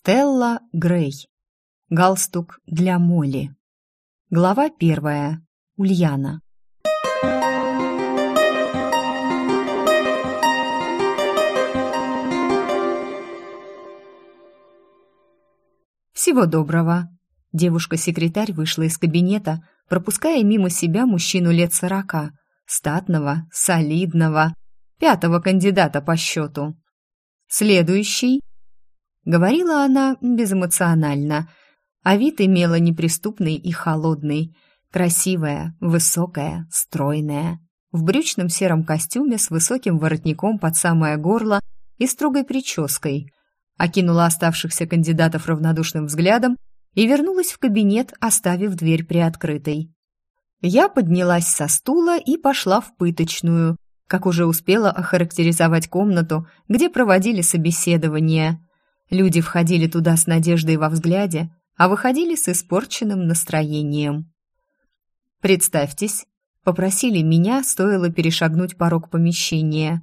Стелла Грей. Галстук для Молли. Глава первая. Ульяна. Всего доброго. Девушка-секретарь вышла из кабинета, пропуская мимо себя мужчину лет сорока, статного, солидного, пятого кандидата по счету. Следующий Говорила она безэмоционально, а вид имела неприступный и холодный. Красивая, высокая, стройная. В брючном сером костюме с высоким воротником под самое горло и строгой прической. Окинула оставшихся кандидатов равнодушным взглядом и вернулась в кабинет, оставив дверь приоткрытой. Я поднялась со стула и пошла в пыточную, как уже успела охарактеризовать комнату, где проводили собеседование – Люди входили туда с надеждой во взгляде, а выходили с испорченным настроением. «Представьтесь», — попросили меня, стоило перешагнуть порог помещения.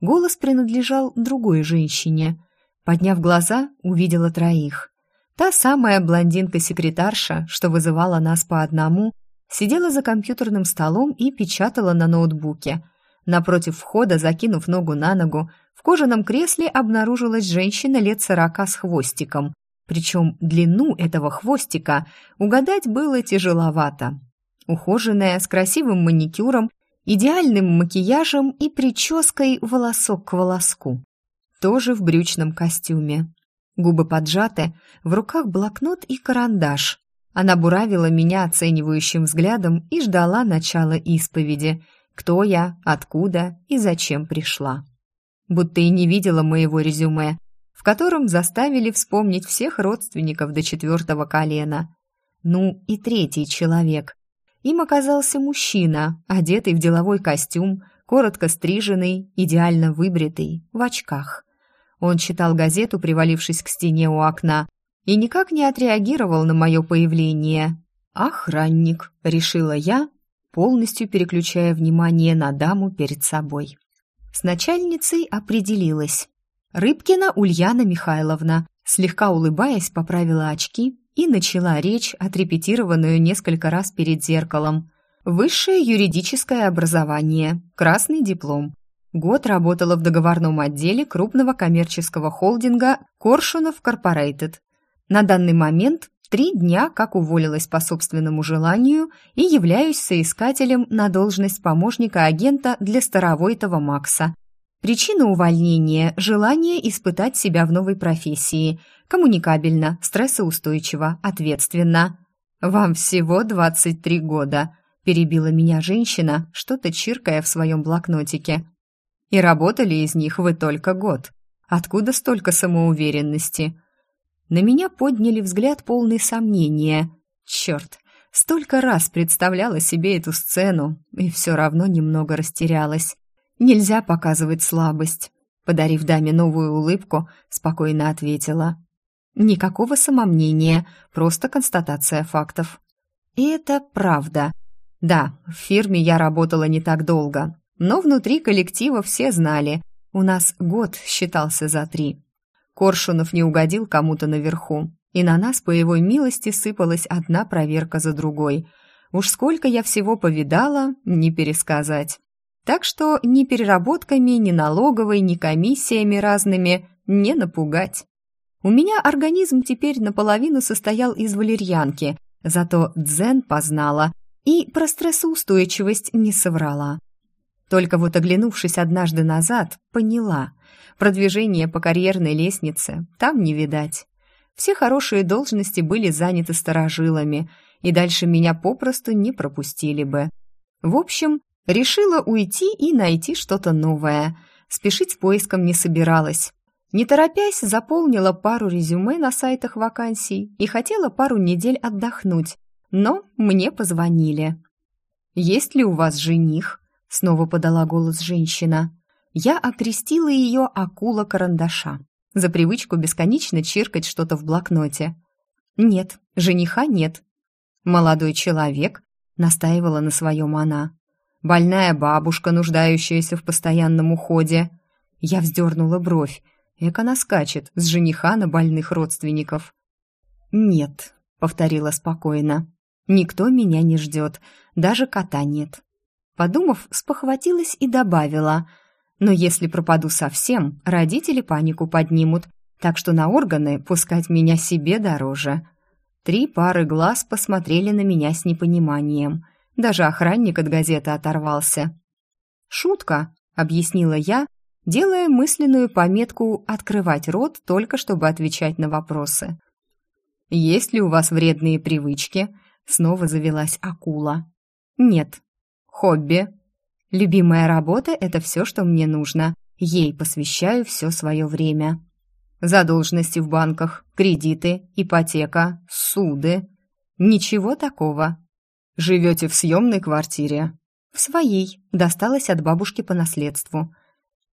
Голос принадлежал другой женщине. Подняв глаза, увидела троих. Та самая блондинка-секретарша, что вызывала нас по одному, сидела за компьютерным столом и печатала на ноутбуке. Напротив входа, закинув ногу на ногу, в кожаном кресле обнаружилась женщина лет сорока с хвостиком. Причем длину этого хвостика угадать было тяжеловато. Ухоженная, с красивым маникюром, идеальным макияжем и прической волосок к волоску. Тоже в брючном костюме. Губы поджаты, в руках блокнот и карандаш. Она буравила меня оценивающим взглядом и ждала начала исповеди. Кто я, откуда и зачем пришла будто и не видела моего резюме, в котором заставили вспомнить всех родственников до четвертого колена. Ну и третий человек. Им оказался мужчина, одетый в деловой костюм, коротко стриженный, идеально выбритый, в очках. Он читал газету, привалившись к стене у окна, и никак не отреагировал на мое появление. «Охранник», — решила я, полностью переключая внимание на даму перед собой. С начальницей определилась. Рыбкина Ульяна Михайловна, слегка улыбаясь, поправила очки и начала речь, отрепетированную несколько раз перед зеркалом. Высшее юридическое образование, красный диплом. Год работала в договорном отделе крупного коммерческого холдинга «Коршунов Корпорейтед». На данный момент три дня как уволилась по собственному желанию и являюсь соискателем на должность помощника агента для Старовойтова Макса. Причина увольнения – желание испытать себя в новой профессии. Коммуникабельно, стрессоустойчиво, ответственно. «Вам всего 23 года», – перебила меня женщина, что-то чиркая в своем блокнотике. «И работали из них вы только год. Откуда столько самоуверенности?» На меня подняли взгляд полный сомнения. Черт, столько раз представляла себе эту сцену, и все равно немного растерялась. Нельзя показывать слабость. Подарив даме новую улыбку, спокойно ответила. Никакого самомнения, просто констатация фактов. И это правда. Да, в фирме я работала не так долго, но внутри коллектива все знали. У нас год считался за три. Коршунов не угодил кому-то наверху, и на нас по его милости сыпалась одна проверка за другой. Уж сколько я всего повидала, не пересказать. Так что ни переработками, ни налоговой, ни комиссиями разными не напугать. У меня организм теперь наполовину состоял из валерьянки, зато дзен познала и про стрессоустойчивость не соврала. Только вот оглянувшись однажды назад, поняла. Продвижение по карьерной лестнице там не видать. Все хорошие должности были заняты старожилами, и дальше меня попросту не пропустили бы. В общем, решила уйти и найти что-то новое. Спешить с поиском не собиралась. Не торопясь, заполнила пару резюме на сайтах вакансий и хотела пару недель отдохнуть, но мне позвонили. «Есть ли у вас жених?» Снова подала голос женщина. Я окрестила ее акула карандаша. За привычку бесконечно чиркать что-то в блокноте. «Нет, жениха нет». «Молодой человек», — настаивала на своем она. «Больная бабушка, нуждающаяся в постоянном уходе». Я вздернула бровь. Эк она скачет с жениха на больных родственников. «Нет», — повторила спокойно, — «никто меня не ждет, даже кота нет». Подумав, спохватилась и добавила, «но если пропаду совсем, родители панику поднимут, так что на органы пускать меня себе дороже». Три пары глаз посмотрели на меня с непониманием. Даже охранник от газеты оторвался. «Шутка», — объяснила я, делая мысленную пометку «открывать рот» только чтобы отвечать на вопросы. «Есть ли у вас вредные привычки?» Снова завелась акула. «Нет». «Хобби?» «Любимая работа — это все, что мне нужно. Ей посвящаю все свое время». «Задолженности в банках, кредиты, ипотека, суды?» «Ничего такого». «Живете в съемной квартире?» «В своей. Досталась от бабушки по наследству».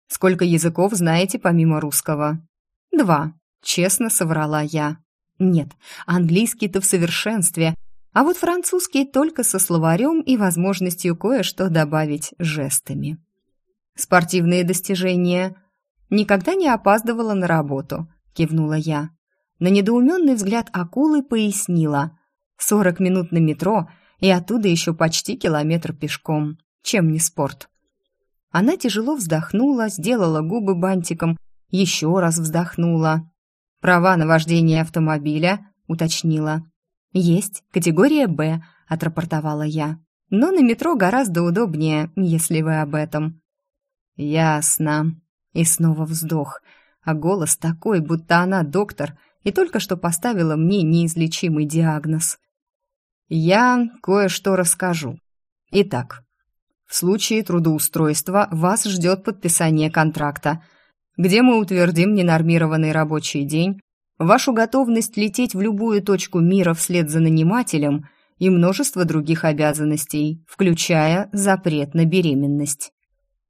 «Сколько языков знаете помимо русского?» «Два», — честно соврала я. Нет, английский-то в совершенстве, а вот французский только со словарем и возможностью кое-что добавить жестами. Спортивные достижения. Никогда не опаздывала на работу, кивнула я. На недоуменный взгляд акулы пояснила. Сорок минут на метро и оттуда еще почти километр пешком. Чем не спорт? Она тяжело вздохнула, сделала губы бантиком, еще раз вздохнула. «Права на вождение автомобиля», — уточнила. «Есть, категория «Б», — отрапортовала я. «Но на метро гораздо удобнее, если вы об этом». «Ясно». И снова вздох, а голос такой, будто она доктор и только что поставила мне неизлечимый диагноз. «Я кое-что расскажу. Итак, в случае трудоустройства вас ждет подписание контракта — где мы утвердим ненормированный рабочий день, вашу готовность лететь в любую точку мира вслед за нанимателем и множество других обязанностей, включая запрет на беременность.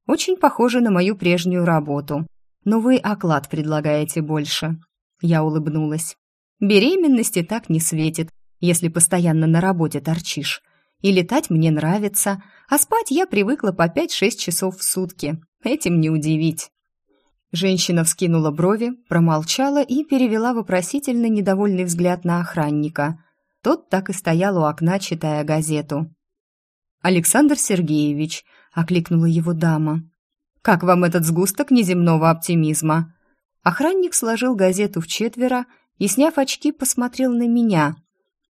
Очень похоже на мою прежнюю работу, но вы оклад предлагаете больше. Я улыбнулась. Беременности так не светит, если постоянно на работе торчишь. И летать мне нравится, а спать я привыкла по 5-6 часов в сутки. Этим не удивить. Женщина вскинула брови, промолчала и перевела вопросительно недовольный взгляд на охранника. Тот так и стоял у окна, читая газету. «Александр Сергеевич», — окликнула его дама. «Как вам этот сгусток неземного оптимизма?» Охранник сложил газету в четверо и, сняв очки, посмотрел на меня.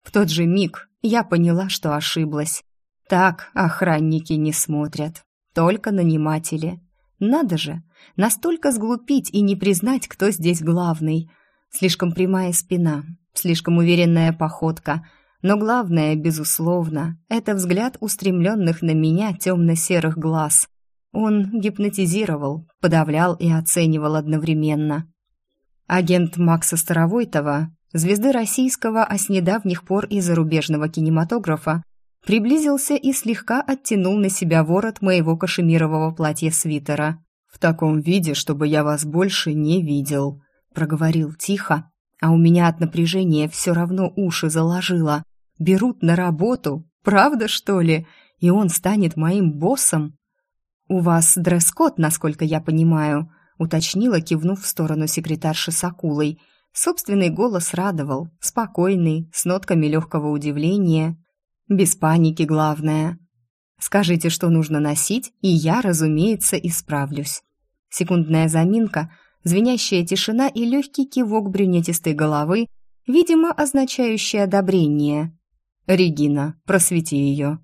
В тот же миг я поняла, что ошиблась. Так охранники не смотрят, только наниматели. Надо же, настолько сглупить и не признать, кто здесь главный. Слишком прямая спина, слишком уверенная походка. Но главное, безусловно, это взгляд устремленных на меня темно-серых глаз. Он гипнотизировал, подавлял и оценивал одновременно. Агент Макса Старовойтова, звезды российского, а с недавних пор и зарубежного кинематографа, приблизился и слегка оттянул на себя ворот моего кашемирового платья-свитера. «В таком виде, чтобы я вас больше не видел», — проговорил тихо, а у меня от напряжения все равно уши заложило. «Берут на работу? Правда, что ли? И он станет моим боссом?» «У вас дресс-код, насколько я понимаю», — уточнила, кивнув в сторону секретарши с акулой. Собственный голос радовал, спокойный, с нотками легкого удивления. Без паники, главное. Скажите, что нужно носить, и я, разумеется, исправлюсь. Секундная заминка, звенящая тишина и легкий кивок брюнетистой головы, видимо, означающий одобрение. «Регина, просвети ее».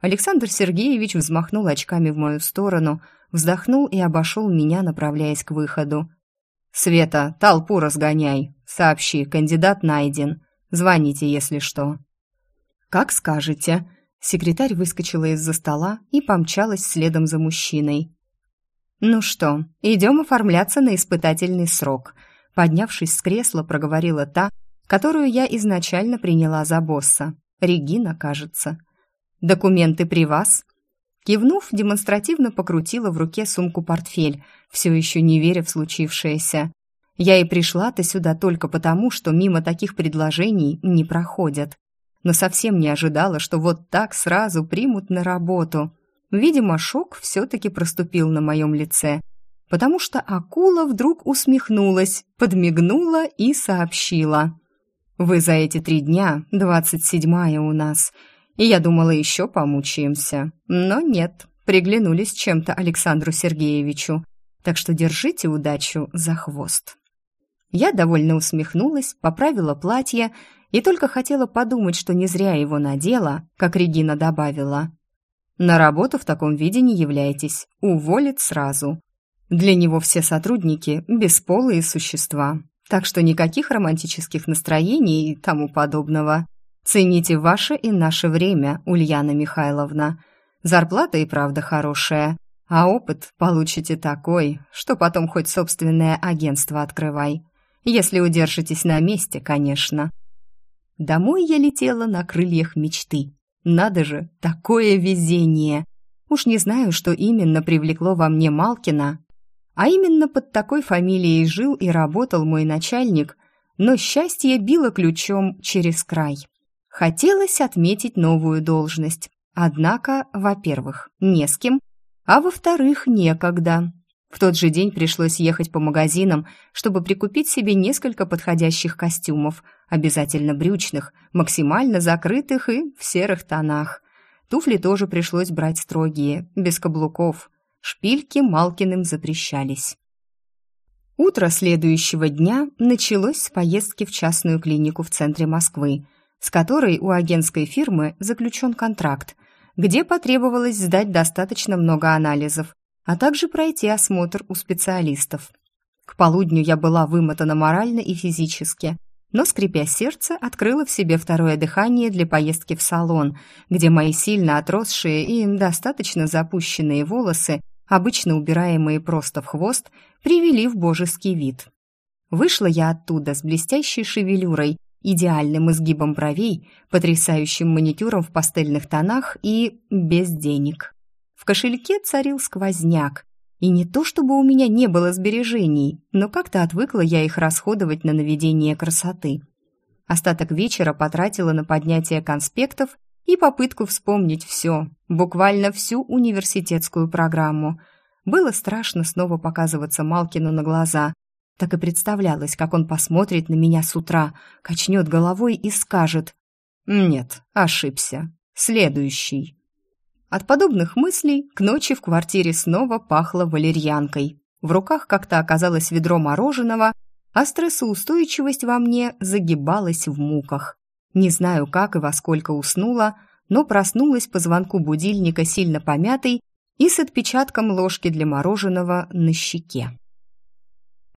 Александр Сергеевич взмахнул очками в мою сторону, вздохнул и обошел меня, направляясь к выходу. «Света, толпу разгоняй. Сообщи, кандидат найден. Звоните, если что». «Как скажете». Секретарь выскочила из-за стола и помчалась следом за мужчиной. «Ну что, идем оформляться на испытательный срок», поднявшись с кресла, проговорила та, которую я изначально приняла за босса. Регина, кажется. «Документы при вас?» Кивнув, демонстративно покрутила в руке сумку-портфель, все еще не веря в случившееся. Я и пришла-то сюда только потому, что мимо таких предложений не проходят но совсем не ожидала, что вот так сразу примут на работу. Видимо, шок все-таки проступил на моем лице. потому что акула вдруг усмехнулась, подмигнула и сообщила. «Вы за эти три дня двадцать седьмая у нас, и я думала, еще помучаемся. Но нет, приглянулись чем-то Александру Сергеевичу, так что держите удачу за хвост». Я довольно усмехнулась, поправила платье и только хотела подумать, что не зря его надела, как Регина добавила. «На работу в таком виде не являйтесь, уволит сразу. Для него все сотрудники – бесполые существа, так что никаких романтических настроений и тому подобного. Цените ваше и наше время, Ульяна Михайловна. Зарплата и правда хорошая, а опыт получите такой, что потом хоть собственное агентство открывай. Если удержитесь на месте, конечно. Домой я летела на крыльях мечты. Надо же, такое везение! Уж не знаю, что именно привлекло во мне Малкина, а именно под такой фамилией жил и работал мой начальник, но счастье било ключом через край. Хотелось отметить новую должность. Однако, во-первых, не с кем, а во-вторых, некогда. В тот же день пришлось ехать по магазинам, чтобы прикупить себе несколько подходящих костюмов, обязательно брючных, максимально закрытых и в серых тонах. Туфли тоже пришлось брать строгие, без каблуков. Шпильки Малкиным запрещались. Утро следующего дня началось с поездки в частную клинику в центре Москвы, с которой у агентской фирмы заключен контракт, где потребовалось сдать достаточно много анализов, а также пройти осмотр у специалистов. К полудню я была вымотана морально и физически, но, скрипя сердце, открыла в себе второе дыхание для поездки в салон, где мои сильно отросшие и достаточно запущенные волосы обычно убираемые просто в хвост, привели в божеский вид. Вышла я оттуда с блестящей шевелюрой, идеальным изгибом бровей, потрясающим маникюром в пастельных тонах и без денег. В кошельке царил сквозняк, и не то чтобы у меня не было сбережений, но как-то отвыкла я их расходовать на наведение красоты. Остаток вечера потратила на поднятие конспектов и попытку вспомнить все, буквально всю университетскую программу. Было страшно снова показываться Малкину на глаза. Так и представлялось, как он посмотрит на меня с утра, качнет головой и скажет «Нет, ошибся. Следующий». От подобных мыслей к ночи в квартире снова пахло валерьянкой. В руках как-то оказалось ведро мороженого, а стрессоустойчивость во мне загибалась в муках. Не знаю, как и во сколько уснула, но проснулась по звонку будильника сильно помятой и с отпечатком ложки для мороженого на щеке.